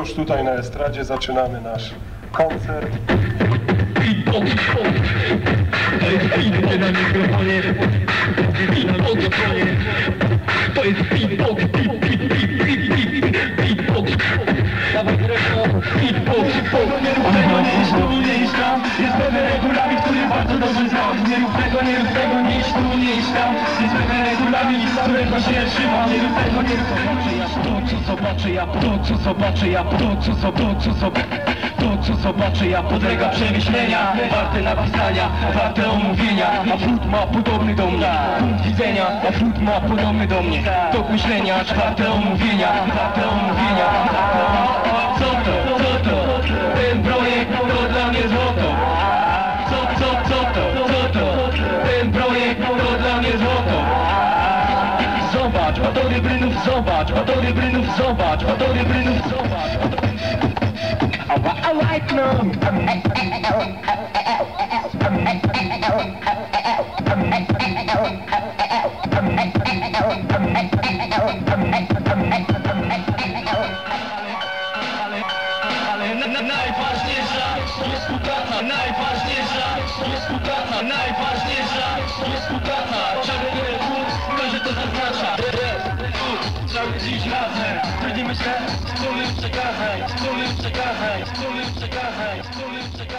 już tutaj na estradzie zaczynamy nasz koncert. Ping-pong na mikrofonie. Ping-pong stronie. To jest ping-pong, ping, ping, ping, ping, ping, ping-pong. Dawaj drewno, ping-pong, ping-pong. Nie nie idź tu, nie idź tam Jest pewien regulamin, który bardzo dobrze znam Nie rób nie rób nie idź tu, nie idź tam Jest pewien regulamin, którego się trzymam Nie rób nie rób tego To co zobaczę ja, to co zobaczę ja To co zobaczę, to co zobaczę ja podlega przemyślenia Warte napisania, warte omówienia A wrót ma podobny do mnie Punkt widzenia, a wrót ma podobny do mnie Tok myślenia, czwarte omówienia Warte omówienia Zobacz, batory brynów, zobacz, batory brynów, zobacz, batory brynów, zobacz Ała, ała, no. Najważniejsza jest kutata, najważniejsza jest kutata, najważniejsza jest kutata. Dziś razem, będziemy się wspólnym przekazań, wspólnym przekazań, wspólnym przekazań, wspólnym wspólnym